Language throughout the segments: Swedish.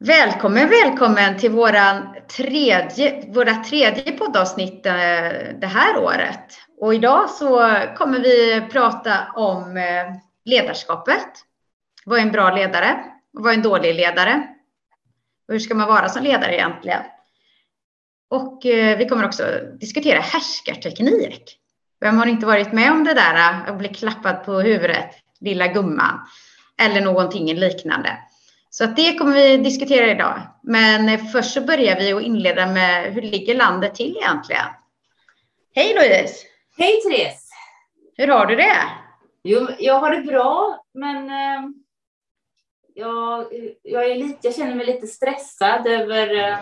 Välkommen, välkommen till våran tredje, våra tredje poddavsnitt eh, det här året. Och idag så kommer vi prata om eh, ledarskapet. Vad är en bra ledare? Vad är en dålig ledare? Och hur ska man vara som ledare egentligen? Och eh, vi kommer också diskutera härskarteknik. Vem har inte varit med om det där att bli klappad på huvudet, lilla gumman? Eller någonting liknande. Så att det kommer vi diskutera idag. Men först så börjar vi och inleda med hur ligger landet till egentligen? Hej Louise! Hej Therese! Hur har du det? Jo, jag har det bra, men eh, jag, jag, är lite, jag känner mig lite stressad över eh,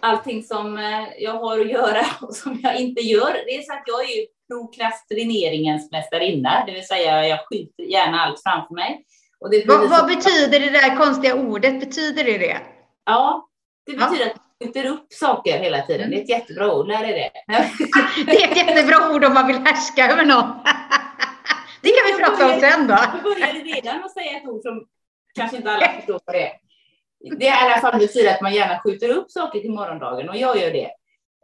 allting som eh, jag har att göra och som jag inte gör. Det är så att jag är prokrastineringens mästarinna, det vill säga jag skjuter gärna allt framför mig. Vad, vad betyder det där konstiga ordet? Betyder det det? Ja, det betyder ja. att man skjuter upp saker hela tiden. Det är ett jättebra ord, lär dig det. det är ett jättebra ord om man vill härska över någon. det kan vi prata om sen då. Jag började redan att säga ett ord som kanske inte alla förstår vad det är. Det är i alla fall betyder att man gärna skjuter upp saker till morgondagen och jag gör det.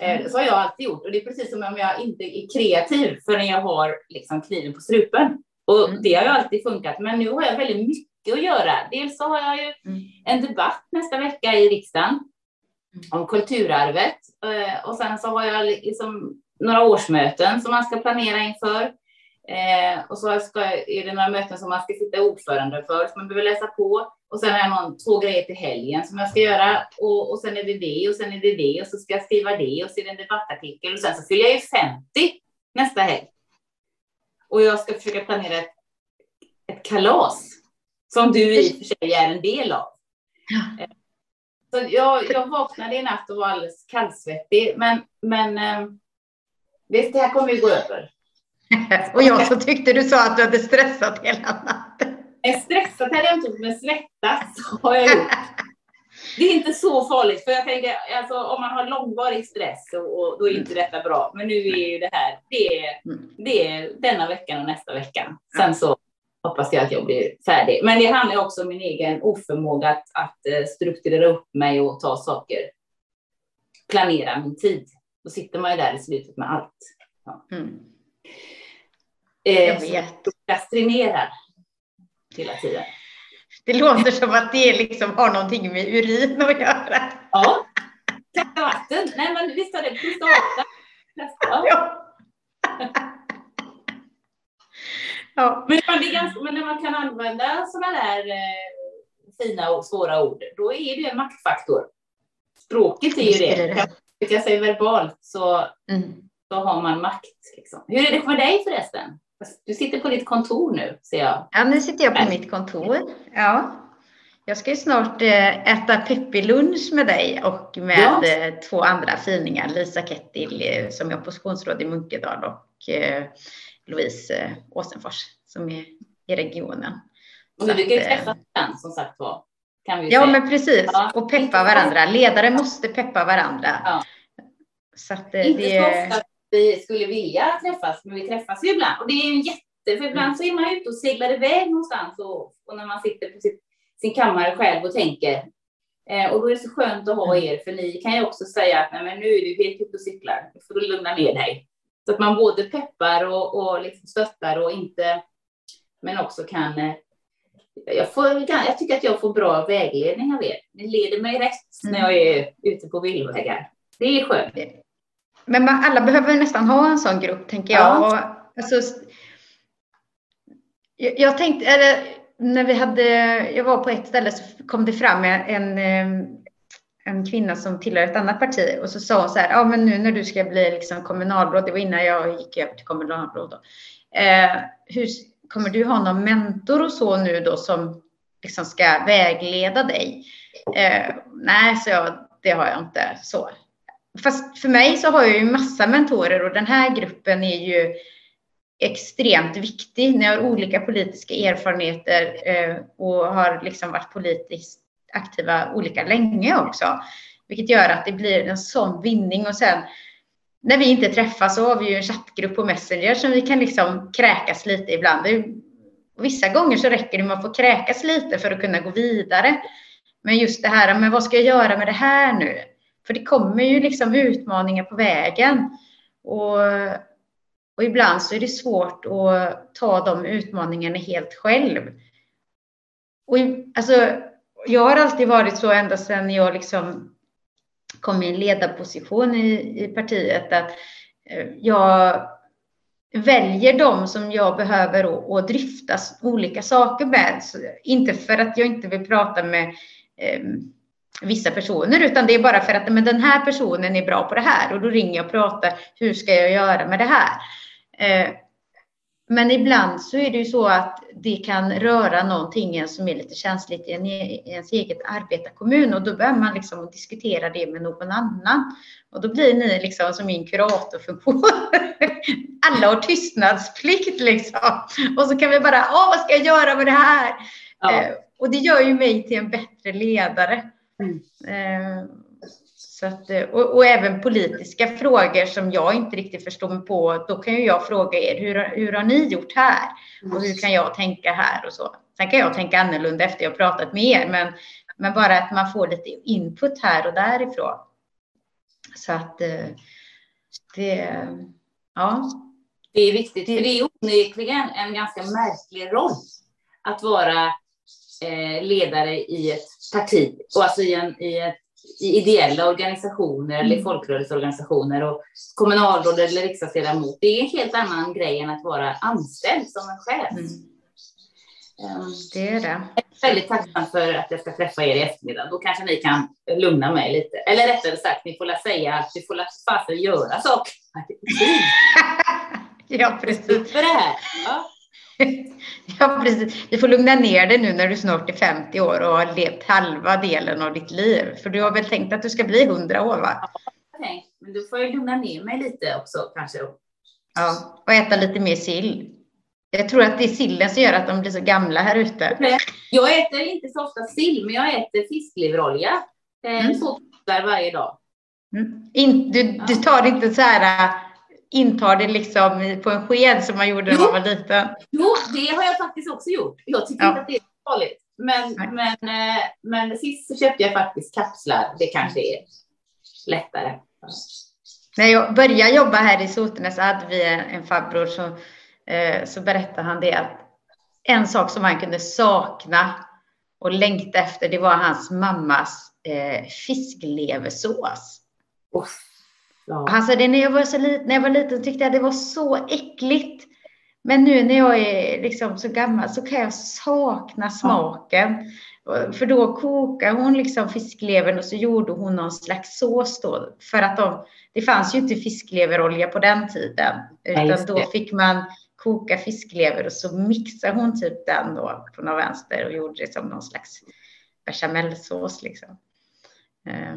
Eh, mm. Så har jag alltid gjort och det är precis som om jag inte är kreativ förrän jag har liksom kniven på strupen. Och mm. det har ju alltid funkat, men nu har jag väldigt mycket att göra. Dels så har jag ju mm. en debatt nästa vecka i riksdagen mm. om kulturarvet eh, och sen så har jag liksom några årsmöten som man ska planera inför. Eh, och så ska, är det några möten som man ska sitta ordförande för, som man behöver läsa på. Och sen har jag någon, två grejer till helgen som jag ska göra. Och, och sen är det det och sen är det det och så ska jag skriva det och så är det en debattartikel och sen så fyller jag ju 50 nästa helg. Och jag ska försöka planera ett, ett kalas som du i och för sig är en del av. Ja. Eh, så jag, jag vaknade i natt och var alldeles kallsvettig, men, men eh, det, det här kommer ju gå över. och jag så tyckte du sa att du hade stressat hela natten. stressat hade jag inte, men svettats har jag gjort. Det är inte så farligt, för jag tänker alltså, om man har långvarig stress och, och då är inte detta bra. Men nu är ju det här, det är, mm. det är denna veckan och nästa vecka. Sen så hoppas jag att jag blir färdig. Men det handlar också om min egen oförmåga att, att eh, strukturera upp mig och ta saker, planera min tid. Då sitter man ju där i slutet med allt. Ja. Mm. Eh, jag vet. Prokrastinerar hela tiden. Det låter som att det liksom har någonting med urin att göra. Ja. Kasta vatten. Nej, men visst har det. Vatten. Ja. ja. Men, det är ganska, men när man kan använda sådana där eh, fina och svåra ord, då är det en maktfaktor. Språket är ju det. det. Kan jag säga verbalt så, mm. så har man makt. Liksom. Hur är det för dig förresten? Du sitter på ditt kontor nu, ser jag. Ja, nu sitter jag på mitt kontor. Ja. Jag ska ju snart eh, äta peppilunch med dig och med ja. Eh, två andra finingar. Lisa Kettil eh, som är oppositionsråd i Munkedal och Louise Åsenfors som är i regionen. Och vi brukar ju träffas sen som sagt var. ja, säga. men precis. Ja. Och peppa varandra. Ledare måste peppa varandra. Ja. Så att, Inte det... så ofta vi skulle vilja träffas, men vi träffas ju ibland. Och det är ju jätte, för ibland så är man ute och seglar iväg någonstans och, och när man sitter på sitt, sin kammare själv och tänker. Eh, och då är det så skönt att ha mm. er, för ni kan ju också säga att Nej, men nu är du helt ute och cyklar, nu får du lugna ner dig. Så att man både peppar och, och liksom stöttar och inte, men också kan eh, jag, får, jag tycker att jag får bra vägledning av er. Ni leder mig rätt när jag är ute på villvägar. Det är skönt. Men man, alla behöver nästan ha en sån grupp, tänker jag. Ja. Och, alltså, jag, jag tänkte, eller, när vi hade, jag var på ett ställe så kom det fram en, en kvinna som tillhör ett annat parti och så sa hon så här, ja men nu när du ska bli liksom kommunalråd, det var innan jag gick över till kommunalråd då. Eh, hur, kommer du ha någon mentor och så nu då som liksom ska vägleda dig? Eh, nej, så jag, det har jag inte så. Fast för mig så har jag ju massa mentorer och den här gruppen är ju extremt viktig. Ni har olika politiska erfarenheter eh, och har liksom varit politiskt aktiva olika länge också, vilket gör att det blir en sån vinning och sen när vi inte träffas så har vi ju en chattgrupp på Messenger som vi kan liksom kräkas lite ibland. Vissa gånger så räcker det med att få kräkas lite för att kunna gå vidare. Men just det här, men vad ska jag göra med det här nu? För det kommer ju liksom utmaningar på vägen. Och, och ibland så är det svårt att ta de utmaningarna helt själv. Och alltså, jag har alltid varit så ända sedan jag liksom kom i en ledarposition i, i partiet att eh, jag väljer de som jag behöver att dryfta olika saker med. Så inte för att jag inte vill prata med eh, vissa personer, utan det är bara för att men den här personen är bra på det här och då ringer jag och pratar. Hur ska jag göra med det här? Eh, men ibland så är det ju så att det kan röra någonting som är lite känsligt i, en, i ens eget arbetarkommun och då behöver man liksom diskutera det med någon annan. Och då blir ni liksom som min kuratorfunktion. Alla har tystnadsplikt liksom. Och så kan vi bara, åh vad ska jag göra med det här? Ja. Eh, och det gör ju mig till en bättre ledare. Mm. Eh, så att, eh, och, och, även politiska frågor som jag inte riktigt förstår mig på, då kan ju jag fråga er, hur, hur har ni gjort här? Och hur kan jag tänka här och så? Sen kan jag tänka annorlunda efter jag pratat med er, men, men bara att man får lite input här och därifrån. Så att eh, det, ja. Det är viktigt, för det är onekligen en ganska märklig roll att vara eh, ledare i ett parti, och alltså i, en, i ett i ideella organisationer mm. eller folkrörelseorganisationer och kommunalråd eller riksdagsledamot. Det är en helt annan grej än att vara anställd som en chef. Mm. Um, det är det. Jag är väldigt tacksam för att jag ska träffa er i eftermiddag. Då kanske ni kan lugna mig lite. Eller rättare sagt, ni får säga att vi får fasen göra saker. ja, precis. För det här. Ja. Ja, precis. Du får lugna ner dig nu när du snart är 50 år och har levt halva delen av ditt liv. För du har väl tänkt att du ska bli 100 år, va? Ja, men då får jag lugna ner mig lite också kanske. Ja, och äta lite mer sill. Jag tror att det är sillen som gör att de blir så gamla här ute. Jag äter inte så ofta sill, men jag äter fiskleverolja. Eh, mm. Så varje dag. Mm. In, du, du tar inte så här intar det liksom på en sked som man gjorde när man var liten? Jo, det har jag faktiskt också gjort. Jag tycker ja. inte att det är farligt. Men, men, eh, men sist så köpte jag faktiskt kapslar. Det kanske är lättare. När jag började jobba här i Sotenäs så hade vi en, farbror som eh, så berättade han det att en sak som han kunde sakna och längta efter, det var hans mammas eh, fiskleversås. Oh. Ja. Han sa det när jag var så liten, när jag var liten tyckte jag det var så äckligt. Men nu när jag är liksom så gammal så kan jag sakna smaken. Ja. För då kokade hon liksom fisklevern och så gjorde hon någon slags sås då. För att de, det fanns ju inte fiskleverolja på den tiden. Utan ja, då fick man koka fisklever och så mixade hon typ den då på någon vänster och gjorde det som någon slags bechamelsås liksom. Eh.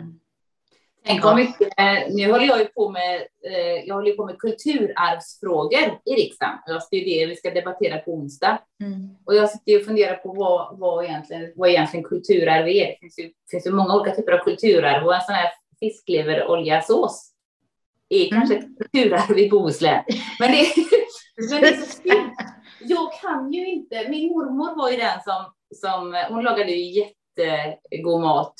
Tänk om mycket, nu håller jag ju på med, eh, jag håller på med kulturarvsfrågor i riksdagen. Det är det vi ska debattera på onsdag. Mm. Och jag sitter och funderar på vad, vad, egentligen, vad egentligen kulturarv är. Det finns ju, finns ju många olika typer av kulturarv och en sån här fiskleveroljasås är mm. kanske ett kulturarv i Bohuslän. Men det, men det är så synd. Jag kan ju inte, min mormor var ju den som, som hon lagade ju jättegod mat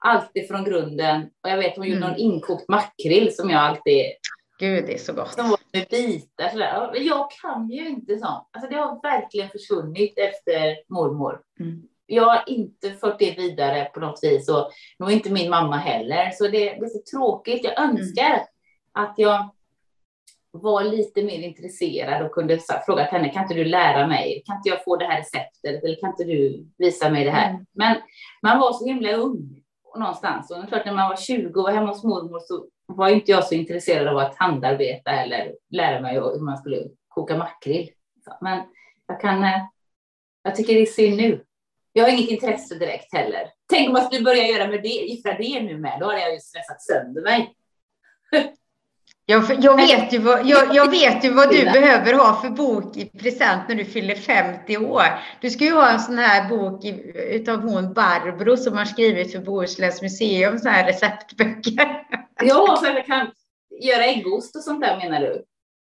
alltid från grunden. Och jag vet hon gjorde mm. någon inkokt makrill som jag alltid... Gud, det är så gott. Som var med bitar sådär. Jag kan ju inte sånt. Alltså det har verkligen försvunnit efter mormor. Mm. Jag har inte fört det vidare på något vis och nog inte min mamma heller. Så det, det är så tråkigt. Jag önskar mm. att jag var lite mer intresserad och kunde fråga henne, kan inte du lära mig? Kan inte jag få det här receptet? Eller kan inte du visa mig det här? Mm. Men man var så himla ung någonstans. Och klart när man var 20 och var hemma hos mormor så var inte jag så intresserad av att handarbeta eller lära mig hur man skulle koka makrill. Men jag kan, eh, jag tycker det är synd nu. Jag har inget intresse direkt heller. Tänk om jag skulle börja göra med det, gifta det nu med, då hade jag ju stressat sönder mig. Jag, jag, vet ju vad, jag, jag vet ju vad du behöver ha för bok i present när du fyller 50 år. Du ska ju ha en sån här bok utav hon Barbro som har skrivit för Bohusläns museum, såna här receptböcker. Ja, så jag kan göra äggost och sånt där menar du?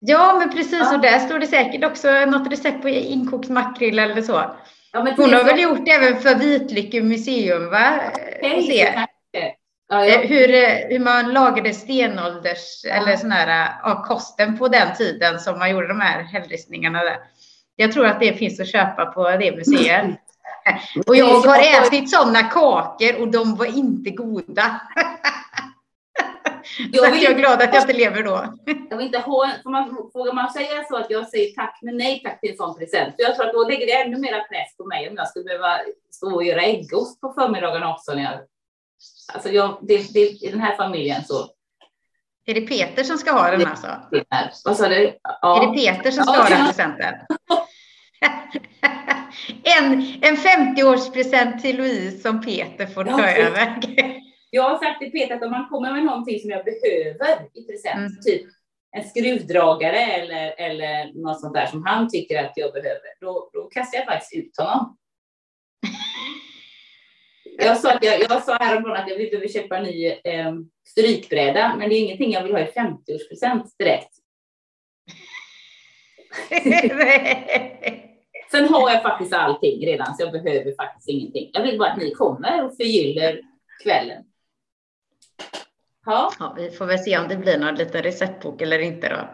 Ja, men precis. Ja. Och där står det säkert också något recept på inkokt makrill eller så. Ja, Hon har väl gjort det även för Vitlycke museum, va? Okay, Ja, ja. Eh, hur, eh, hur man lagade stenålders ja. eller sån här av kosten på den tiden som man gjorde de här hällristningarna där. Jag tror att det finns att köpa på det museet. Och jag har ätit sådana kakor och de var inte goda. Jag, vill, jag är glad att jag inte lever då. Jag vill inte ha, får man, vågar man säga så att jag säger tack men nej tack till en sån present? För jag tror att då lägger det ännu mer press på mig om jag skulle behöva stå och göra äggost på förmiddagarna också. När jag, alltså jag, det, det, I den här familjen så är det Peter som ska ha den alltså? Vad sa du? Ja. Är det Peter som ska ja, ha den presenten? en, en 50-årspresent till Louise som Peter får ta ja, över. jag har sagt till Peter att om man kommer med någonting som jag behöver i present, mm. typ en skruvdragare eller, eller något sånt där som han tycker att jag behöver, då, då kastar jag faktiskt ut honom. Jag sa, jag, jag sa häromdagen att jag behöver köpa en ny eh, strykbräda, men det är ingenting jag vill ha i 50-årspresent direkt. Sen har jag faktiskt allting redan, så jag behöver faktiskt ingenting. Jag vill bara att ni kommer och förgyller kvällen. Ja. ja. Vi får väl se om det blir någon liten receptbok eller inte då.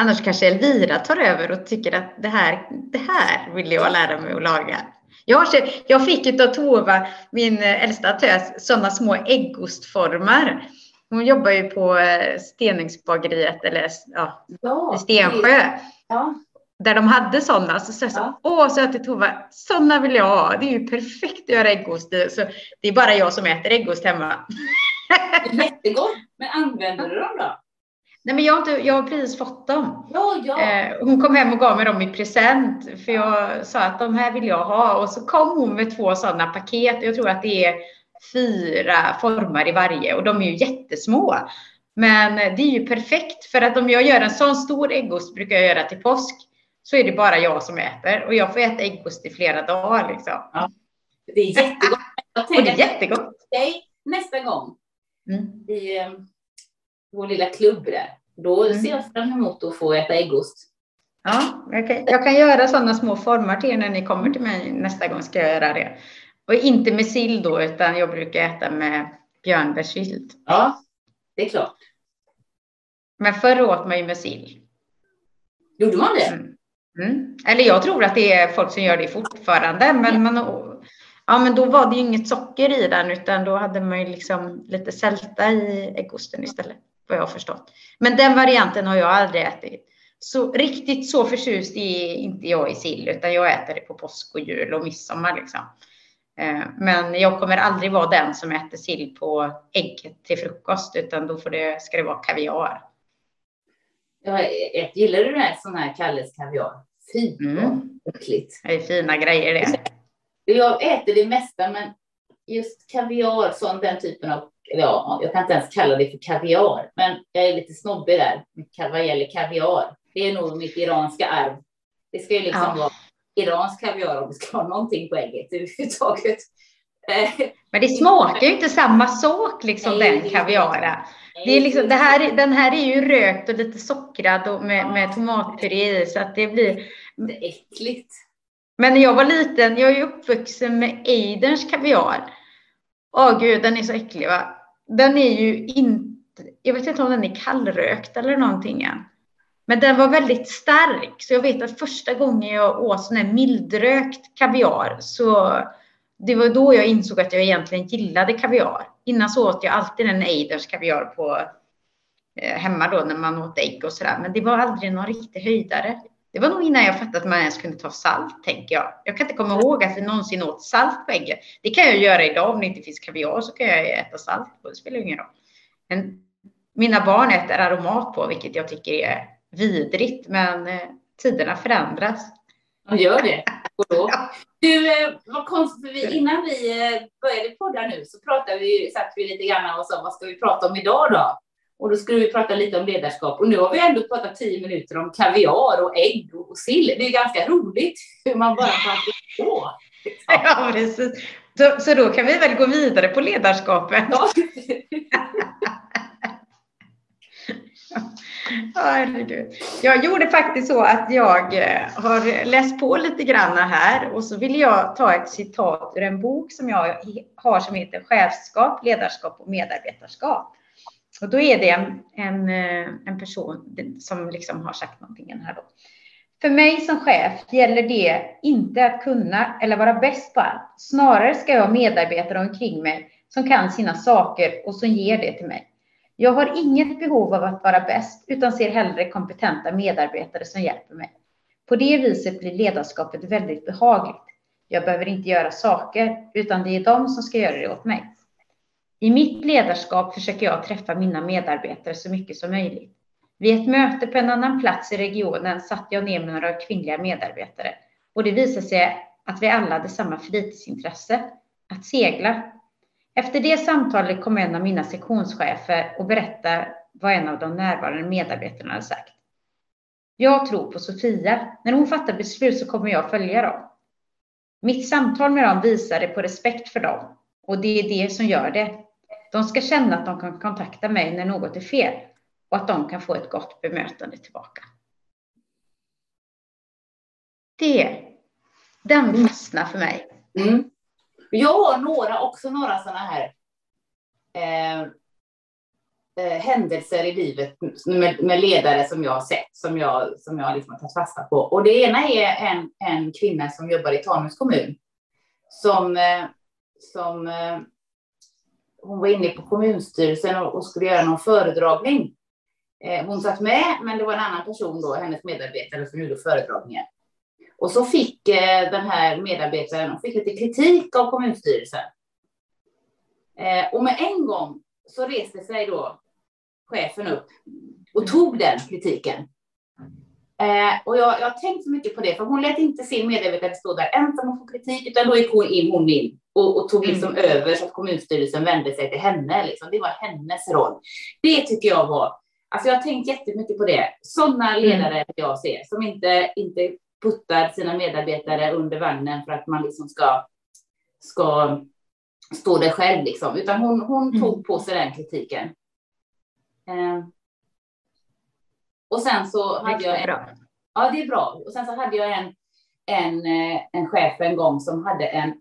Annars kanske Elvira tar över och tycker att det här, det här vill jag lära mig att laga. Jag, jag fick av Tova, min äldsta tös, sådana små äggostformar. Hon jobbar ju på eh, Steningsbageriet eller ja, ja, Stensjö. Ja. Där de hade sådana. Så sa jag så, ja. åh, så jag till Tova, sådana vill jag ha. Det är ju perfekt att göra äggost Så det är bara jag som äter äggost hemma. Jättegott. Men använder du dem då? Nej, men jag har, inte, jag har precis fått dem. Ja, ja. Eh, hon kom hem och gav mig dem i present. För jag sa att de här vill jag ha. Och så kom hon med två sådana paket. Jag tror att det är fyra formar i varje. Och de är ju jättesmå. Men det är ju perfekt. För att om jag gör en sån stor äggost, brukar jag göra till påsk, så är det bara jag som äter. Och jag får äta äggost i flera dagar. Liksom. Ja, det är jättegott. och det är jättegott. Dig nästa gång mm. i um, vår lilla klubb där. Då mm. ser jag fram emot att få äta äggost. Ja, jag kan, jag kan göra sådana små formar till er när ni kommer till mig nästa gång ska jag göra det. Och inte med sill då, utan jag brukar äta med björnbärssylt. Ja, det är klart. Men förr åt man ju med sill. Gjorde man det? Mm. Mm. Eller jag tror att det är folk som gör det fortfarande, men man, Ja, men då var det ju inget socker i den utan då hade man ju liksom lite sälta i äggosten istället, vad jag har förstått. Men den varianten har jag aldrig ätit. Så riktigt så förtjust är inte jag i sill, utan jag äter det på påsk och jul och midsommar liksom. Eh, men jag kommer aldrig vara den som äter sill på ägg till frukost, utan då får det, ska det vara kaviar. Jag gillar du det sån här Kalles kaviar? Fy mm. äckligt. Det är fina grejer det. Jag äter det mesta, men just kaviar, sån den typen av, ja, jag kan inte ens kalla det för kaviar, men jag är lite snobbig där vad gäller kaviar. Det är nog mitt iranska arv. Det ska ju liksom ja. vara iransk kaviar om det ska vara någonting på ägget överhuvudtaget. Men det smakar ju inte samma sak, liksom Nej, den kaviaren. Det, är liksom, det här, den här är ju rökt och lite sockrad och med, med tomatpuré i, så att det blir... Det är äckligt. Men när jag var liten, jag är ju uppvuxen med Eiderns kaviar. Åh gud, den är så äcklig va. Den är ju inte, jag vet inte om den är kallrökt eller någonting än. Men den var väldigt stark, så jag vet att första gången jag åt sån här mildrökt kaviar så det var då jag insåg att jag egentligen gillade kaviar. Innan så åt jag alltid en Eiders kaviar på eh, hemma då när man åt ägg och sådär. Men det var aldrig någon riktig höjdare. Det var nog innan jag fattade att man ens kunde ta salt, tänker jag. Jag kan inte komma ihåg att vi någonsin åt salt på ägget. Det kan jag göra idag om det inte finns kaviar så kan jag äta salt på. Det spelar ingen roll. Men mina barn äter aromat på, vilket jag tycker är vidrigt. Men eh, tiderna förändras. De gör det. Och då. Du, eh, vad konstigt, vi, innan vi eh, började podda nu så pratade vi, satt vi lite grann och sa vad ska vi prata om idag då? Och då skulle vi prata lite om ledarskap. Och nu har vi ändå pratat tio minuter om kaviar och ägg och sill. Det är ganska roligt hur man bara kan på. Ja, precis. Så, så då kan vi väl gå vidare på ledarskapet. Ja. Herregud. Jag gjorde faktiskt så att jag eh, har läst på lite grann här och så vill jag ta ett citat ur en bok som jag har som heter Chefskap, ledarskap och medarbetarskap. Och då är det en, en, eh, en person som liksom har sagt någonting här då. För mig som chef gäller det inte att kunna eller vara bäst på allt. Snarare ska jag ha medarbetare omkring mig som kan sina saker och som ger det till mig. Jag har inget behov av att vara bäst, utan ser hellre kompetenta medarbetare som hjälper mig. På det viset blir ledarskapet väldigt behagligt. Jag behöver inte göra saker, utan det är de som ska göra det åt mig. I mitt ledarskap försöker jag träffa mina medarbetare så mycket som möjligt. Vid ett möte på en annan plats i regionen satt jag ner med några kvinnliga medarbetare och det visade sig att vi alla hade samma fritidsintresse, att segla. Efter det samtalet kom en av mina sektionschefer och berättade vad en av de närvarande medarbetarna hade sagt. Jag tror på Sofia. När hon fattar beslut så kommer jag följa dem. Mitt samtal med dem visade på respekt för dem och det är det som gör det. De ska känna att de kan kontakta mig när något är fel och att de kan få ett gott bemötande tillbaka. Det, den fastnar för mig. Mm. Jag har några, också några sådana här eh, eh, händelser i livet med, med, ledare som jag har sett, som jag, som jag liksom har tagit fasta på. Och det ena är en, en kvinna som jobbar i Tanums kommun, som, eh, som eh, hon var inne på kommunstyrelsen och, och skulle göra någon föredragning. Eh, hon satt med, men det var en annan person då, hennes medarbetare, som gjorde föredragningen. Och så fick eh, den här medarbetaren fick lite kritik av kommunstyrelsen. Eh, och med en gång så reste sig då chefen upp och tog den kritiken. Eh, och jag, jag har tänkt så mycket på det, för hon lät inte sin medarbetare stå där ensam och få kritik, utan då gick hon in, hon in och, och tog liksom mm. över så att kommunstyrelsen vände sig till henne. Liksom. Det var hennes roll. Det tycker jag var, alltså jag har tänkt jättemycket på det. Sådana mm. ledare mm. jag ser, som inte, inte puttar sina medarbetare under vagnen för att man liksom ska, ska stå där själv, liksom. utan hon, hon mm. tog på sig den kritiken. Eh. Och sen så hade jag en, Ja, det är bra. Och sen så hade jag en, en, eh, en chef en gång som hade en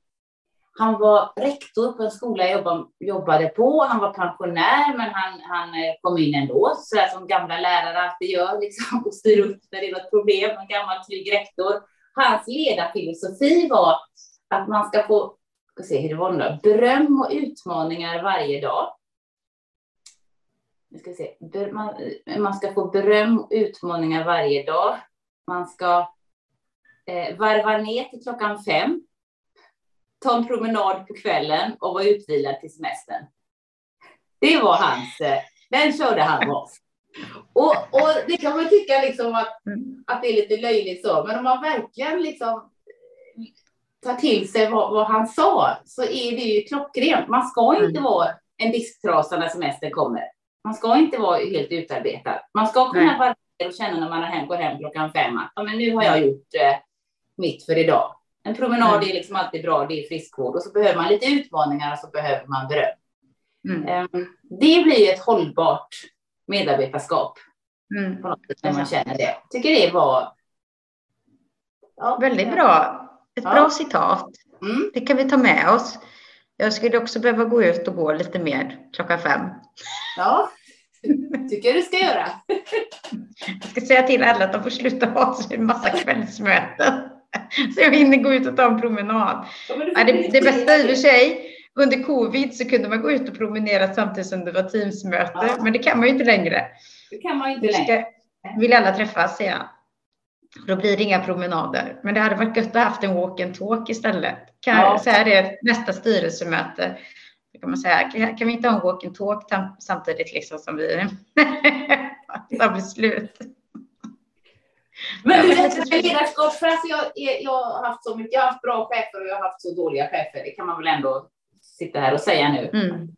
han var rektor på en skola jag jobbade på. Han var pensionär, men han, han eh, kom in ändå, så där som gamla lärare alltid gör, liksom, och styr upp när det är något problem. En gammal trygg rektor. Hans ledarfilosofi var att man ska få ska se hur det var nu, beröm och utmaningar varje dag. Jag ska se. Man, man ska få beröm och utmaningar varje dag. Man ska eh, varva ner till klockan fem ta en promenad på kvällen och vara utvilad till semestern. Det var hans, eh, den körde han oss. Och, och det kan man tycka liksom att, att det är lite löjligt så, men om man verkligen liksom tar till sig vad, vad han sa så är det ju klockrent. Man ska inte mm. vara en disktrasa när semestern kommer. Man ska inte vara helt utarbetad. Man ska kunna vara och känna när man går hem klockan fem att ja, men nu har jag gjort eh, mitt för idag. En promenad mm. är liksom alltid bra, det är friskvård och så behöver man lite utmaningar och så behöver man beröm. Mm. Ehm, det blir ett hållbart medarbetarskap. Mm. På något sätt när man känner det. Tycker det var. Ja. Väldigt bra. Ett ja. bra citat. Mm. Det kan vi ta med oss. Jag skulle också behöva gå ut och gå lite mer klockan fem. Ja, tycker jag du ska göra. Jag ska säga till alla att de får sluta ha en massa kvällsmöten. så jag hinner gå ut och ta en promenad. Ja, det, det bästa i och för sig, under covid så kunde man gå ut och promenera samtidigt som det var Teamsmöte, ja. men det kan man ju inte längre. Det kan man inte längre. Vill alla träffas, ja. Då blir det inga promenader. Men det hade varit gött att ha haft en walk and talk istället. Kan, ja. Så här är nästa styrelsemöte. Då kan man säga, kan, kan vi inte ha en walk and talk samtidigt liksom som vi tar beslut? Men du, ledarskap, för alltså jag, jag, har haft så mycket, jag har haft bra chefer och jag har haft så dåliga chefer. Det kan man väl ändå sitta här och säga nu. Mm.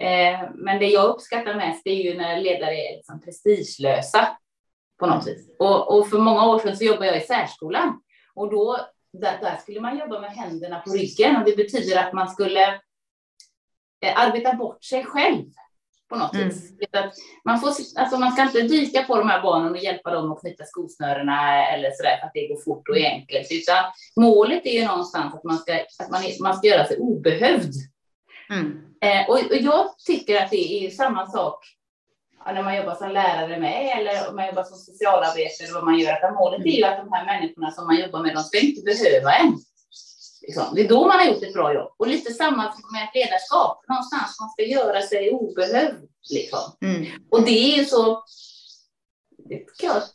Eh, men det jag uppskattar mest är ju när ledare är liksom prestigelösa på något vis. Och, och, för många år sedan så jobbade jag i särskolan och då där, där, skulle man jobba med händerna på ryggen och det betyder att man skulle eh, arbeta bort sig själv. På något mm. vis. Man, får, alltså man ska inte dyka på de här barnen och hjälpa dem att knyta skosnörena eller sådär för att det går fort och är enkelt, utan målet är ju någonstans att man ska, att man, man ska göra sig obehövd. Mm. Eh, och, och, jag tycker att det är samma sak när man jobbar som lärare med eller om man jobbar som socialarbetare eller vad man gör. Att målet är ju att de här människorna som man jobbar med, de ska inte behöva en. Liksom. Det är då man har gjort ett bra jobb. Och lite samma med ett ledarskap. Någonstans man ska göra sig obehövd. Liksom. Mm. Och det är ju så. Det,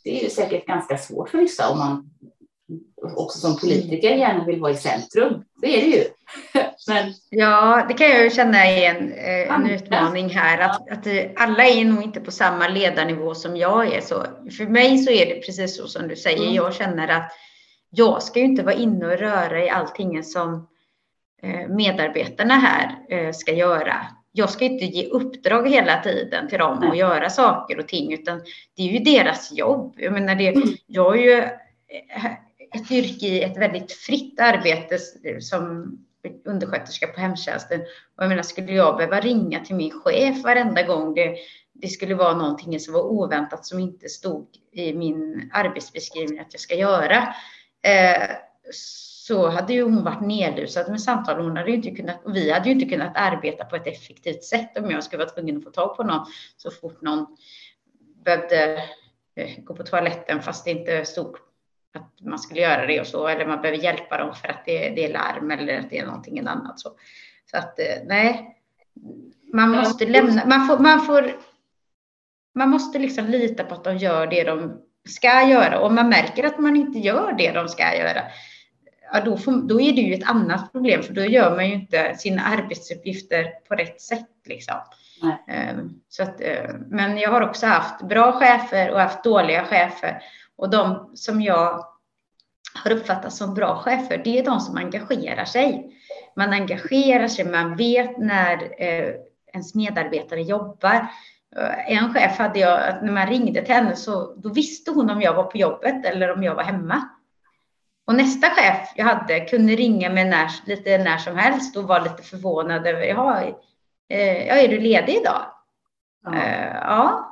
det är ju säkert ganska svårt för vissa om man också som politiker gärna vill vara i centrum. Så är det ju. Men... Ja, det kan jag ju känna är en, eh, en utmaning här. Att, att alla är nog inte på samma ledarnivå som jag är. Så för mig så är det precis så som du säger. Mm. Jag känner att jag ska ju inte vara inne och röra i allting som eh, medarbetarna här eh, ska göra. Jag ska inte ge uppdrag hela tiden till dem att göra saker och ting, utan det är ju deras jobb. Jag menar, det, jag är ju ett yrke i ett väldigt fritt arbete som undersköterska på hemtjänsten. Och jag menar, skulle jag behöva ringa till min chef varenda gång det, det skulle vara någonting som var oväntat som inte stod i min arbetsbeskrivning att jag ska göra. Eh, så hade ju hon varit nedlusad med samtal. Hon hade inte kunnat, vi hade ju inte kunnat arbeta på ett effektivt sätt om jag skulle vara tvungen att få tag på någon så fort någon behövde eh, gå på toaletten fast det inte stod att man skulle göra det och så, eller man behöver hjälpa dem för att det, det är larm eller att det är någonting annat. Så, så att eh, nej, man måste lämna, man får, man får, man måste liksom lita på att de gör det de ska göra och om man märker att man inte gör det de ska göra, ja, då, får, då är det ju ett annat problem för då gör man ju inte sina arbetsuppgifter på rätt sätt liksom. Um, så att, uh, men jag har också haft bra chefer och haft dåliga chefer och de som jag har uppfattat som bra chefer, det är de som engagerar sig. Man engagerar sig, man vet när eh, ens medarbetare jobbar. Eh, en chef hade jag, när man ringde till henne så då visste hon om jag var på jobbet eller om jag var hemma. Och nästa chef jag hade kunde ringa mig när, lite när som helst och var lite förvånad över, jaha, eh, ja, är du ledig idag? Ja, eh, ja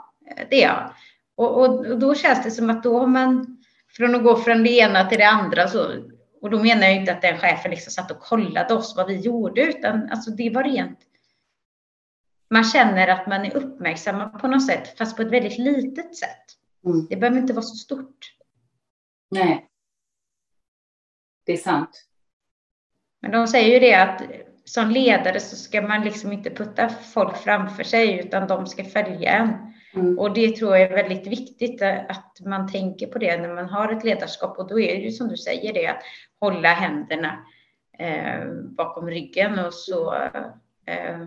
det är jag. Och, och, och, då känns det som att då har man, från att gå från det ena till det andra, så, och då menar jag inte att den chefen liksom satt och kollade oss vad vi gjorde, utan alltså det var rent. Man känner att man är uppmärksam på något sätt, fast på ett väldigt litet sätt. Mm. Det behöver inte vara så stort. Nej. Det är sant. Men de säger ju det att som ledare så ska man liksom inte putta folk framför sig, utan de ska följa en. Mm. Och det tror jag är väldigt viktigt eh, att man tänker på det när man har ett ledarskap. Och då är det ju som du säger det att hålla händerna eh, bakom ryggen och så. Eh,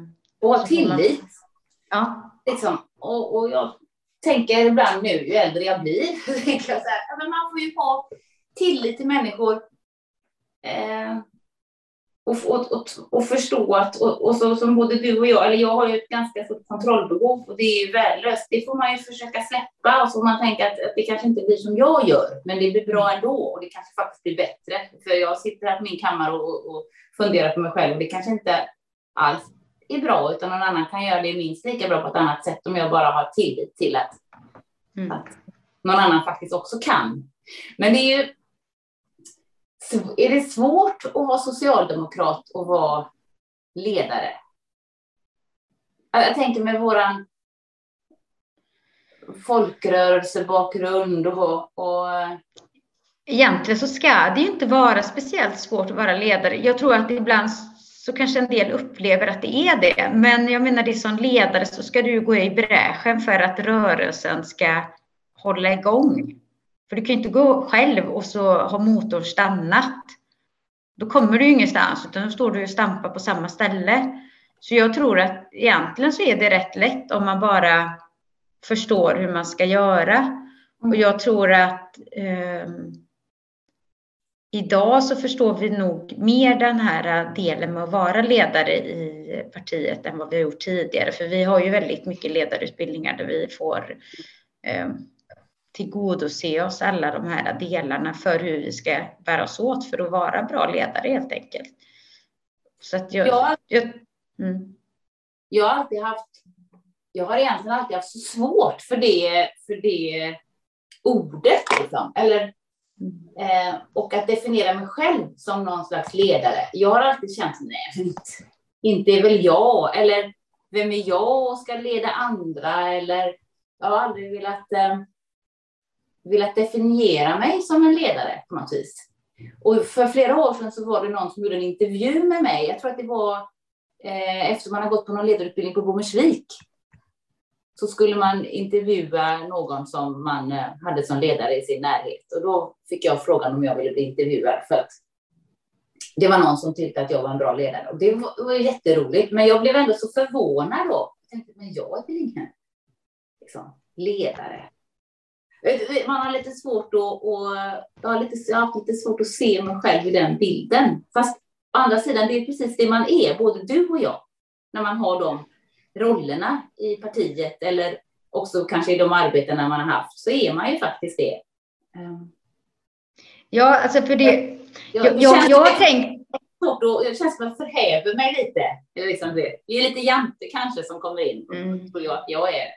och ha tillit. Man, ja. Liksom. Och, och jag tänker ibland nu, ju äldre jag blir, jag så här, men man får ju ha tillit till människor. Eh, och, och, och, och, förstå att, och, och, så som både du och jag, eller jag har ju ett ganska stort kontrollbehov och det är ju värdelöst. Det får man ju försöka släppa och så får man tänka att, att, det kanske inte blir som jag gör, men det blir bra ändå och det kanske faktiskt blir bättre. För jag sitter här på min kammare och, och funderar på mig själv och det kanske inte alls är bra, utan någon annan kan göra det minst lika bra på ett annat sätt om jag bara har tillit till att, mm. att någon annan faktiskt också kan. Men det är ju är det svårt att vara socialdemokrat och vara ledare? Jag tänker med våran folkrörelsebakgrund och, och... Egentligen så ska det ju inte vara speciellt svårt att vara ledare. Jag tror att ibland så kanske en del upplever att det är det. Men jag menar, det som ledare så ska du gå i bräschen för att rörelsen ska hålla igång. För du kan inte gå själv och så har motorn stannat. Då kommer du ingenstans utan då står du och stampar på samma ställe. Så jag tror att egentligen så är det rätt lätt om man bara förstår hur man ska göra. Och mm. jag tror att eh, idag så förstår vi nog mer den här delen med att vara ledare i partiet än vad vi har gjort tidigare. För vi har ju väldigt mycket ledarutbildningar där vi får eh, tillgodose oss alla de här delarna för hur vi ska bära oss åt för att vara bra ledare helt enkelt. Så att jag, jag, jag, mm. jag har alltid haft jag har egentligen alltid haft så svårt för det, för det ordet. Liksom. Eller, Mm. eh, och att definiera mig själv som någon slags ledare. Jag har alltid känt, nej, inte, inte är väl jag. Eller vem är jag och ska leda andra? Eller jag har aldrig velat, eh, velat definiera mig som en ledare på något vis. Och för flera år sedan så var det någon som gjorde en intervju med mig. Jag tror att det var eh, efter man har gått på någon ledarutbildning på Bommersvik så skulle man intervjua någon som man eh, hade som ledare i sin närhet. Och då fick jag frågan om jag ville bli intervjuad för att det var någon som tyckte att jag var en bra ledare. Och det var, var jätteroligt, men jag blev ändå så förvånad då. Jag tänkte, men jag är väl ingen liksom, ledare. Man har lite svårt att, och, jag, har lite, jag har haft lite svårt att se mig själv i den bilden. Fast å andra sidan, det är precis det man är, både du och jag, när man har de rollerna i partiet eller också kanske i de arbetena man har haft, så är man ju faktiskt det. Ehm. Ja, alltså för det... Jag, jag, jag, jag har tänkt... Det känns som att jag förhäver mig lite. Eller liksom det. det är lite jante kanske som kommer in, mm. tror jag att jag är.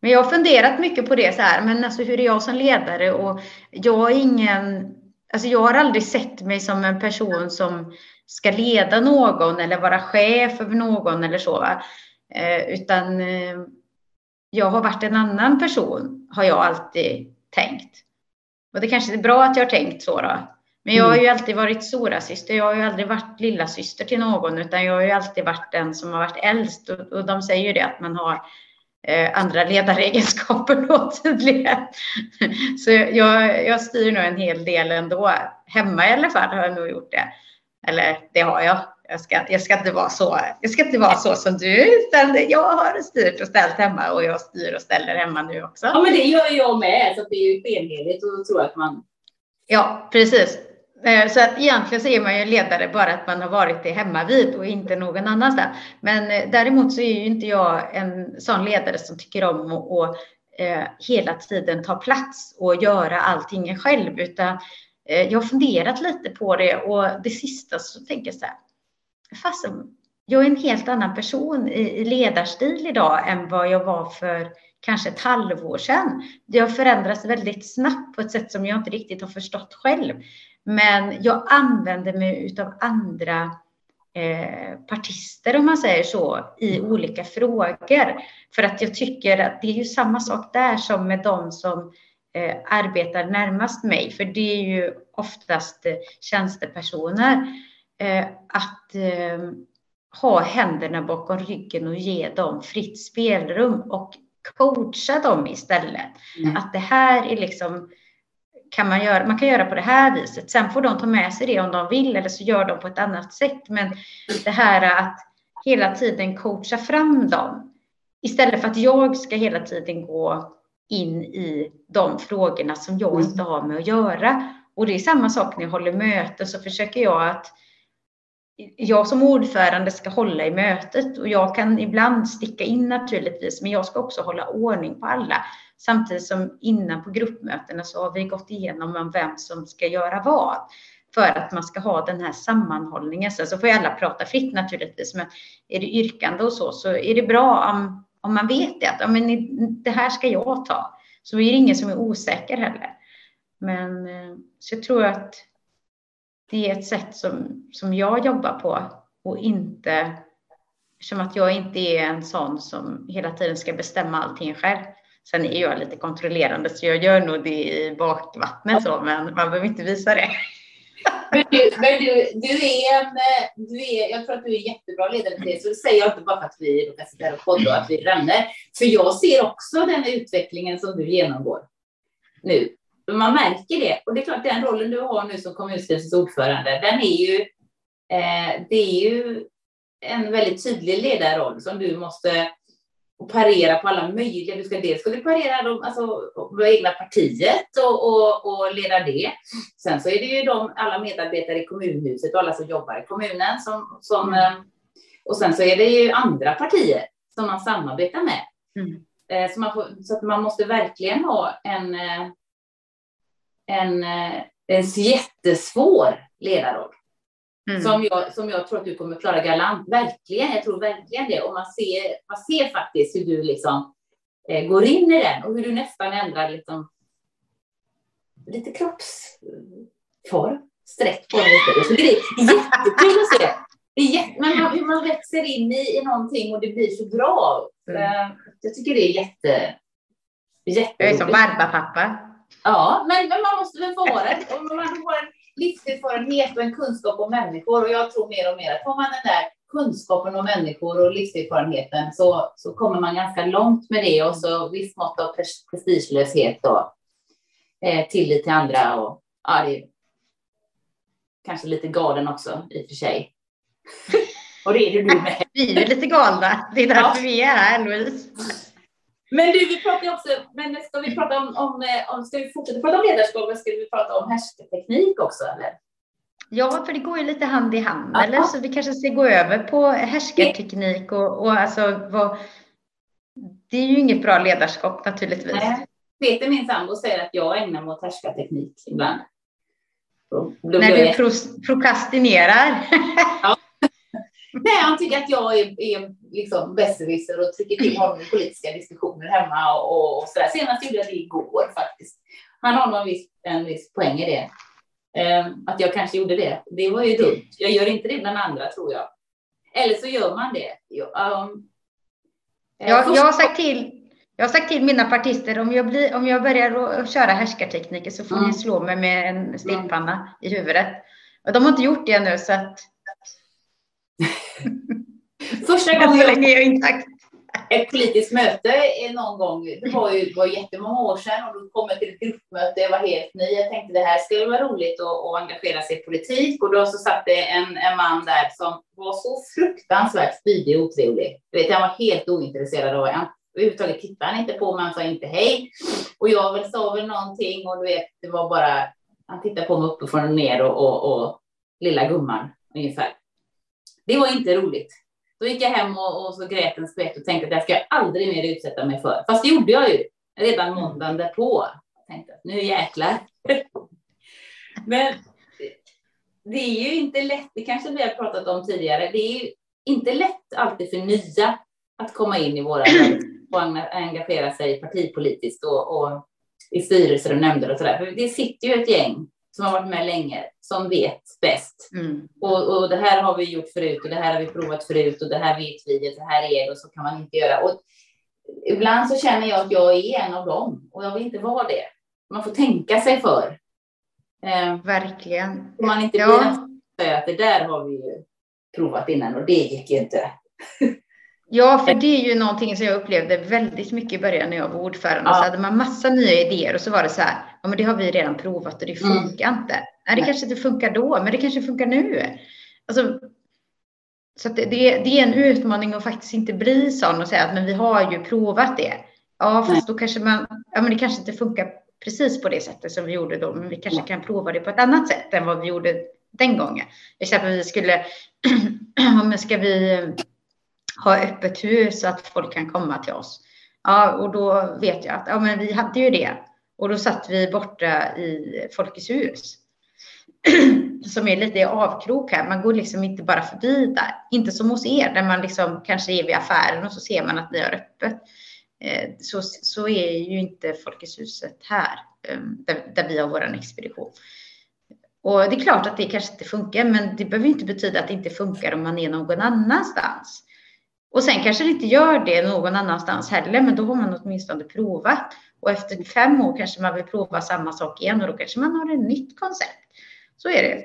Men jag har funderat mycket på det så här, men alltså hur är jag som ledare och jag är ingen, alltså jag har aldrig sett mig som en person som ska leda någon eller vara chef över någon eller så. Eh, utan eh, jag har varit en annan person, har jag alltid tänkt. Och det kanske är bra att jag har tänkt så då. Men jag har ju mm. alltid varit stora syster. Jag har ju aldrig varit lilla syster till någon, utan jag har ju alltid varit den som har varit äldst. Och, och de säger ju det att man har eh, andra ledaregenskaper då tydligen. Så jag, jag styr nog en hel del ändå. Hemma i alla fall har jag nog gjort det. Eller det har jag. Jag ska, jag ska, inte, vara så, jag ska inte vara så som du, utan jag har styrt och ställt hemma och jag styr och ställer hemma nu också. Ja, men det gör jag med, så det är ju skenheligt och tror att man... Ja, precis. Eh, så att egentligen så är man ju ledare bara att man har varit det hemma vid och inte någon annanstans. Men eh, däremot så är ju inte jag en sån ledare som tycker om att och, eh, hela tiden ta plats och göra allting själv, utan jag har funderat lite på det och det sista så tänker jag så här. Fasen, jag är en helt annan person i ledarstil idag än vad jag var för kanske ett halvår sedan. Det har förändrats väldigt snabbt på ett sätt som jag inte riktigt har förstått själv. Men jag använder mig av andra eh, partister, om man säger så, i olika frågor. För att jag tycker att det är ju samma sak där som med de som eh, arbetar närmast mig, för det är ju oftast eh, tjänstepersoner, eh, att eh, ha händerna bakom ryggen och ge dem fritt spelrum och coacha dem istället. Mm. Att det här är liksom kan man göra, man kan göra på det här viset. Sen får de ta med sig det om de vill eller så gör de på ett annat sätt. Men det här att hela tiden coacha fram dem istället för att jag ska hela tiden gå in i de frågorna som jag mm. inte har med att göra. Och det är samma sak när jag håller möte så försöker jag att jag som ordförande ska hålla i mötet och jag kan ibland sticka in naturligtvis, men jag ska också hålla ordning på alla. Samtidigt som innan på gruppmötena så har vi gått igenom om vem som ska göra vad för att man ska ha den här sammanhållningen. Sen så får ju alla prata fritt naturligtvis, men är det yrkande och så, så är det bra om om man vet det, att ja, men det här ska jag ta, så är det ingen som är osäker heller. Men eh, så jag tror att det är ett sätt som, som jag jobbar på och inte som att jag inte är en sån som hela tiden ska bestämma allting själv. Sen är jag lite kontrollerande så jag gör nog det i bakvattnet så, men man behöver inte visa det. Men du, men du, du, är en, du är, jag tror att du är jättebra ledare för det, så det säger jag inte bara för att vi råkar sitta här och podda och att vi är vänner. För jag ser också den utvecklingen som du genomgår nu. Man märker det. Och det är klart, den rollen du har nu som kommunstyrelsens ordförande, den är ju, eh, det är ju en väldigt tydlig ledarroll som du måste och parera på alla möjliga. Du ska dels ska du parera dem, alltså, det egna partiet och, och, och, leda det. Sen så är det ju de, alla medarbetare i kommunhuset och alla som jobbar i kommunen som, som mm. Eh, och sen så är det ju andra partier som man samarbetar med. Mm. Eh, så, man får, så att man måste verkligen ha en, eh, en, en jättesvår ledarroll. Mm. Som, jag, som jag tror att du kommer klara galant. Verkligen, jag tror verkligen det. Och man ser, man ser faktiskt hur du liksom eh, går in i den och hur du nästan ändrar liksom, lite kroppsform, sträck på den lite. Tycker det är jättekul att se. Det är jätte, men man, hur man växer in i, i någonting och det blir så bra. Mm. Eh, jag tycker det är jätte, jätteroligt. Jag är som Barbapappa. Ja, men, men man måste väl få det. Om man har en livserfarenhet och en kunskap om människor och jag tror mer och mer att får man den där kunskapen om människor och livserfarenheten så, så kommer man ganska långt med det och så visst mått av prestigelöshet och eh, tillit till andra och ja, det är kanske lite galen också i och för sig. och det är du med. Vi är lite galna. Det är därför ja. vi är här, Louise. Men du, vi pratar också, men ska vi prata om, om, eh, om ska vi fortsätta prata om ledarskap, eller ska vi prata om härskarteknik också, eller? Ja, för det går ju lite hand i hand, Aha. eller? Så vi kanske ska gå över på härskarteknik och, och alltså vad... Det är ju inget bra ledarskap naturligtvis. Nej. Peter, min sambo, säger att jag ägnar mig åt härskarteknik ibland. När du pro prokrastinerar. Ja. Nej, han tycker att jag är, är liksom besserwisser och trycker till honom i politiska diskussioner hemma och, och sådär. Senast gjorde jag det igår faktiskt. Han har någon viss, en viss poäng i det. Um, att jag kanske gjorde det. Det var ju dumt. Jag gör inte det bland andra tror jag. Eller så gör man det. Um, jag, jag, har sagt till, jag har sagt till mina partister om jag, blir, om jag börjar köra härskartekniker så får mm. ni slå mig med en stekpanna mm. i huvudet. Och de har inte gjort det ännu så att Första gången jag, jag intakt. ett politiskt möte någon gång, det var ju det var jättemånga år sedan och då kom jag till ett gruppmöte, jag var helt ny. Jag tänkte det här skulle vara roligt att, att engagera sig i politik och då så satt det en, en man där som var så fruktansvärt spydig och otrevlig. Du vet, han var helt ointresserad av en. Överhuvudtaget tittade han inte på mig, han sa inte hej. Och jag väl sa väl någonting och du vet, det var bara, han tittade på mig uppifrån och ner och, och, och lilla gumman ungefär. Det var inte roligt. Då gick jag hem och, och så grät en skvätt och tänkte att det ska jag aldrig mer utsätta mig för. Fast det gjorde jag ju redan måndagen därpå. Jag tänkte att nu jäklar. Men det är ju inte lätt, det kanske vi har pratat om tidigare, det är ju inte lätt alltid för nya att komma in i våra och engagera sig partipolitiskt och, och i styrelser och nämnder och sådär. det sitter ju ett gäng som har varit med länge, som vet bäst. Mm. Och, och det här har vi gjort förut och det här har vi provat förut och det här vet vi, det här är det och så kan man inte göra. Och ibland så känner jag att jag är en av dem och jag vill inte vara det. Man får tänka sig för. Eh, Verkligen. Om man inte ja. blir säga att det där har vi ju provat innan och det gick ju inte. Ja, för det är ju någonting som jag upplevde väldigt mycket i början när jag var ordförande. Ja. Så hade man massa nya idéer och så var det så här, ja men det har vi redan provat och det mm. funkar mm. inte. Nej, det kanske inte funkar då, men det kanske funkar nu. Alltså, så det, det, det, är en utmaning att faktiskt inte bli sån och säga att men vi har ju provat det. Ja, fast då kanske man, ja men det kanske inte funkar precis på det sättet som vi gjorde då, men vi kanske kan prova det på ett annat sätt än vad vi gjorde den gången. Exempelvis skulle, om ska vi ha öppet hus så att folk kan komma till oss. Ja, och då vet jag att ja, men vi hade ju det. Och då satt vi borta i Folkets hus. som är lite i avkrok här. Man går liksom inte bara förbi där. Inte som hos er där man liksom kanske är vid affären och så ser man att ni har öppet. Eh, så, så är ju inte Folkets huset här ehm, där, där vi har vår expedition. Och det är klart att det kanske inte funkar, men det behöver inte betyda att det inte funkar om man är någon annanstans. Och sen kanske det inte gör det någon annanstans heller, men då har man åtminstone provat. Och efter fem år kanske man vill prova samma sak igen och då kanske man har ett nytt koncept. Så är det.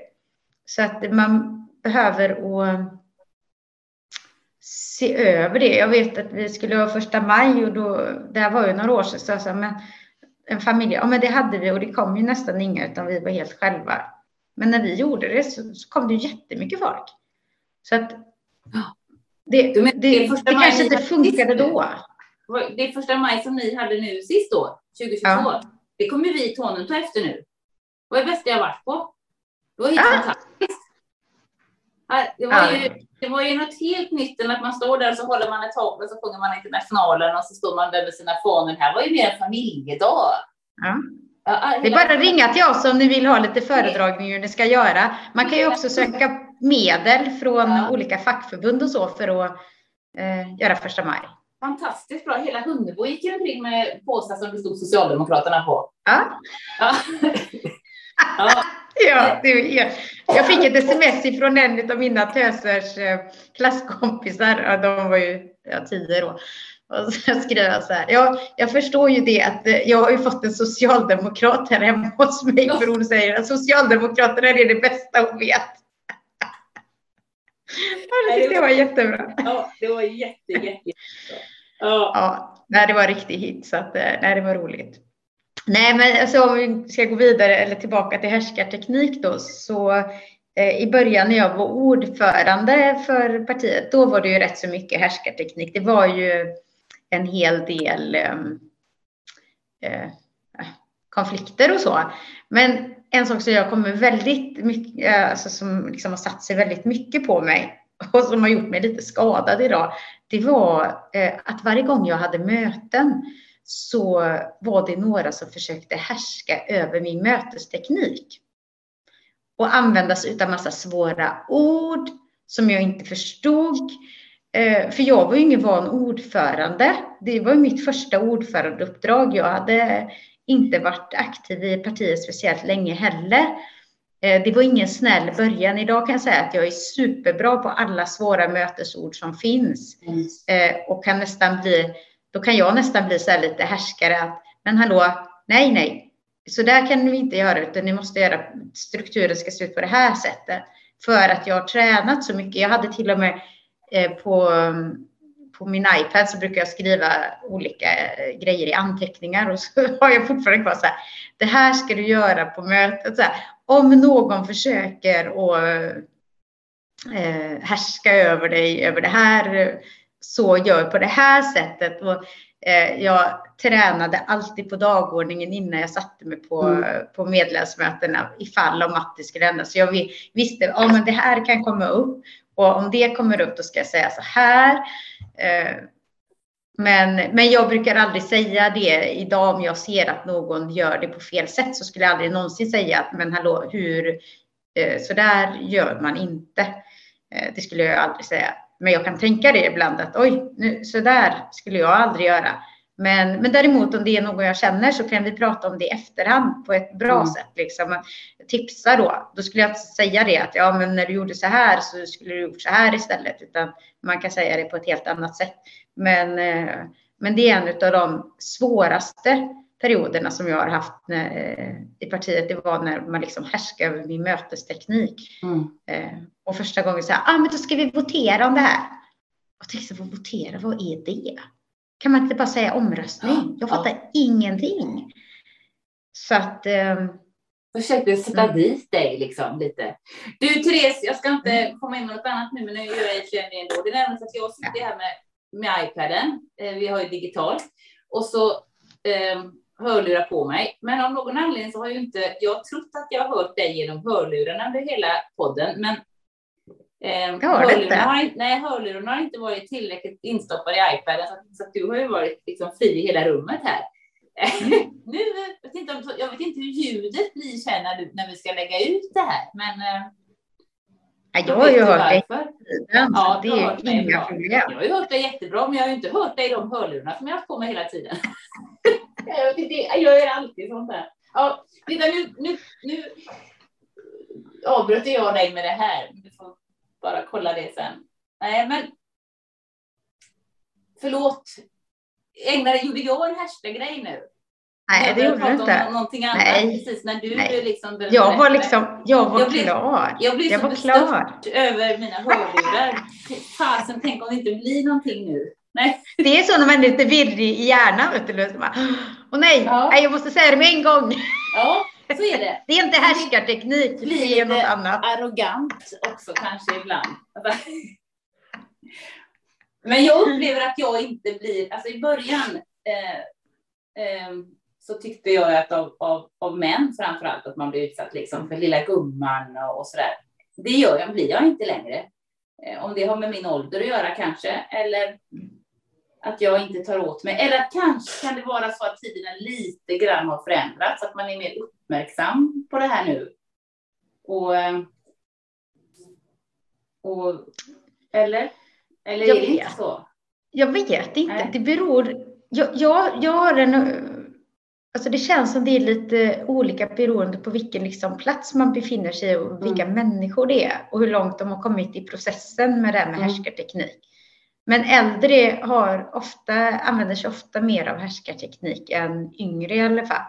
Så att man behöver att se över det. Jag vet att vi skulle ha första maj och då, det här var ju några år sedan, så jag sa, men en familj, ja men det hade vi och det kom ju nästan inga utan vi var helt själva. Men när vi gjorde det så, så kom det jättemycket folk. Så att det, det, det, det kanske inte funkade då. Det första maj som ni hade nu sist då, 2022. Ja. Det kommer vi i Tonum ta efter nu. Det var det bästa jag varit på. Det var helt ja. fantastiskt. Det var, ju, det var ju något helt nytt än att man står där och så håller man ett tak och så sjunger man internationalen och så står man där med sina fanor. Här var ju mer en familjedag. Ja. Det är bara att ringa till oss om ni vill ha lite föredragning hur ni ska göra. Man kan ju också söka medel från ja. olika fackförbund och så för att eh, göra första maj. Fantastiskt bra. Hela Hunnebo gick omkring med påsar som det stod Socialdemokraterna på. Ja. ja. ja. ja ja. Jag fick ett sms från en av mina tösers eh, klasskompisar. Ja, de var ju ja, tio då. Och så skrev jag så här. Ja, jag förstår ju det att eh, jag har ju fått en socialdemokrat här hemma hos mig för hon säger att Socialdemokraterna är det bästa hon vet. Ja, det tyckte jag var jättebra. Ja, det var jätte, jätte, jättebra. Ja. ja, nej, det var riktig hit så att, eh, nej, det var roligt. Nej, men alltså, om vi ska gå vidare eller tillbaka till härskarteknik då så eh, i början när jag var ordförande för partiet, då var det ju rätt så mycket härskarteknik. Det var ju en hel del ehm, eh, konflikter och så. Men en sak som jag kommer väldigt mycket, eh, alltså som liksom har satt sig väldigt mycket på mig och som har gjort mig lite skadad idag, det var eh, att varje gång jag hade möten så var det några som försökte härska över min mötesteknik och använda sig av massa svåra ord som jag inte förstod. Eh, för jag var ju ingen van ordförande. Det var mitt första ordförandeuppdrag. Jag hade inte varit aktiv i partiet speciellt länge heller. Eh, det var ingen snäll början. Idag kan jag säga att jag är superbra på alla svåra mötesord som finns mm. Eh, och kan nästan bli, då kan jag nästan bli så här lite härskare att, men hallå, nej, nej, så där kan vi inte göra, utan ni måste göra, strukturen ska se ut på det här sättet. För att jag har tränat så mycket. Jag hade till och med eh, på på min iPad så brukar jag skriva olika eh, grejer i anteckningar och så har jag fortfarande kvar så här. Det här ska du göra på mötet. Så här, om någon försöker att eh, härska över dig över det här så gör på det här sättet. Och, eh, jag tränade alltid på dagordningen innan jag satte mig på, mm. på medlemsmötena ifall om att det skulle hända. Så jag visste att oh, det här kan komma upp och om det kommer upp då ska jag säga så här. Eh, men, men jag brukar aldrig säga det idag om jag ser att någon gör det på fel sätt så skulle jag aldrig någonsin säga att men hallå, hur, eh, så där gör man inte. Eh, det skulle jag aldrig säga. Men jag kan tänka det ibland att oj, nu, så där skulle jag aldrig göra. Men, men däremot om det är någon jag känner så kan vi prata om det i efterhand på ett bra mm. sätt. Liksom. Tipsa då. Då skulle jag inte säga det att ja, men när du gjorde så här så skulle du gjort så här istället. Utan man kan säga det på ett helt annat sätt. Men, eh, men det är en av de svåraste perioderna som jag har haft när, eh, i partiet. Det var när man liksom härskade över min mötesteknik. Mm. Eh, och första gången så här, ah, men då ska vi votera om det här. Och tänkte, vad votera, vad är det? Kan man inte bara säga omröstning? Jag fattar ja. ingenting. Så att... Eh, Försökte sätta mm. dit dig liksom lite. Du Therese, jag ska inte mm. komma in med något annat nu, men nu gör jag det ändå. Det är nämligen att jag sitter här med, med iPaden. Eh, vi har ju digitalt. Och så eh, hörlurar på mig. Men av någon anledning så har jag inte, jag har trott att jag har hört dig genom hörlurarna under hela podden, men Eh, hörlurarna, har, nej, hörlurarna har inte varit tillräckligt instoppade i iPaden, så, så du har ju varit liksom fri i hela rummet här. Mm. nu, jag, vet inte, jag vet inte hur ljudet blir sen när, när vi ska lägga ut det här, men eh, Ja, jag har ju hört dig tiden, ja, det är inga problem. Jag har ju hört dig jättebra, men jag har ju inte hört dig i de hörlurarna som jag har haft på mig hela tiden. jag gör alltid sånt här. Ja, nu, nu, nu avbröt jag dig med det här. Bara kolla det sen. Nej, men förlåt. Ägnade, gjorde jag en hashtag-grej nu? Nej, det gjorde du inte. Någonting annat, Nej. precis när du Nej. liksom Jag var liksom, jag var jag blev, klar. Jag blev jag så var klar. över mina hörlurar. Fasen, tänk om det inte blir någonting nu. Nej. Det är så när man är lite virrig i hjärnan. Vet du, Åh nej, ja. nej, jag måste säga det med en gång. Ja, så är det. Det är inte härskarteknik, det är något annat. arrogant också kanske ibland. Men jag upplever att jag inte blir, alltså i början eh, eh, så tyckte jag att av, av, av män framför allt att man blir utsatt liksom för lilla gumman och, och sådär. Det gör jag, blir jag inte längre. Eh, om det har med min ålder att göra kanske, eller att jag inte tar åt mig. Eller att kanske kan det vara så att tiderna lite grann har förändrats, att man är mer uppmärksam på det här nu. Och, Och, eller? Eller jag är det vet. inte så? Jag vet inte. Nej. Det beror... Jag, jag, jag har en... Alltså det känns som det är lite olika beroende på vilken liksom plats man befinner sig i och vilka mm. människor det är och hur långt de har kommit i processen med det här med mm. härskarteknik. Men äldre har ofta, använder sig ofta mer av härskarteknik än yngre i alla fall.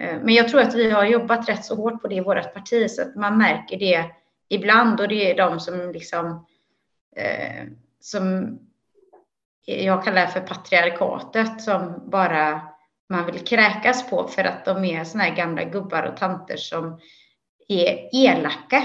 Eh, men jag tror att vi har jobbat rätt så hårt på det i vårt parti så att man märker det ibland och det är de som liksom eh, som jag kallar för patriarkatet som bara man vill kräkas på för att de är såna här gamla gubbar och tanter som är elaka